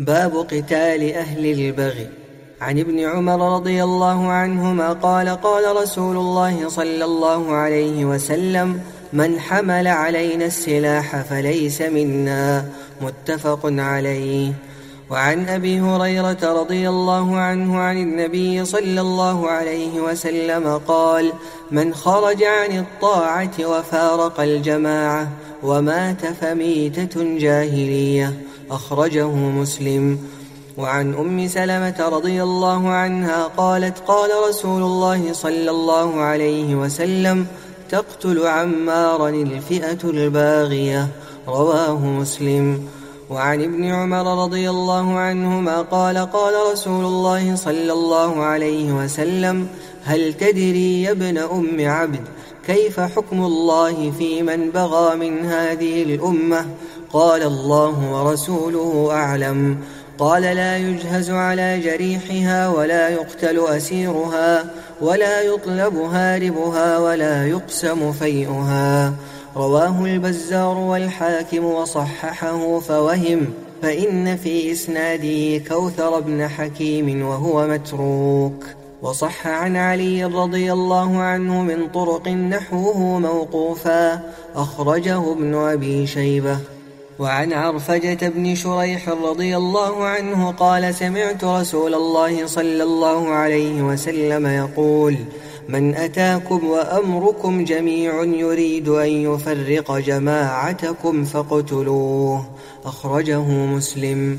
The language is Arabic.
باب قتال أهل البغي عن ابن عمر رضي الله عنهما قال قال رسول الله صلى الله عليه وسلم من حمل علينا السلاح فليس منا. متفق عليه. وعن أبي هريرة رضي الله عنه عن النبي صلى الله عليه وسلم قال من خرج عن الطاعة وفارق الجماعة ومات فميتة جاهلية. أخرجه مسلم. وعن أم سلمة رضي الله عنها قالت قال رسول الله صلى الله عليه وسلم تقتل عمارا الفئة الباغية. رواه مسلم. وعن ابن عمر رضي الله عنهما قال قال رسول الله صلى الله عليه وسلم هل تدري يا ابن أم عبد كيف حكم الله في من بغى من هذه الأمة؟ قال الله ورسوله أعلم. قال لا يجهز على جريحها ولا يقتل أسيرها ولا يطلب هاربها ولا يقسم فيئها. رواه البزار والحاكم وصححه فوهم فإن في إسناده كوثر بن حكيم وهو متروك. وصح عن علي رضي الله عنه من طرق نحوه موقوفا أخرجه ابن أبي شيبة. وعن عرفجة بن شريح رضي الله عنه قال سمعت رسول الله صلى الله عليه وسلم يقول من أتاكم وأمركم جميع يريد أن يفرق جماعتكم فاقتلوه. أخرجه مسلم.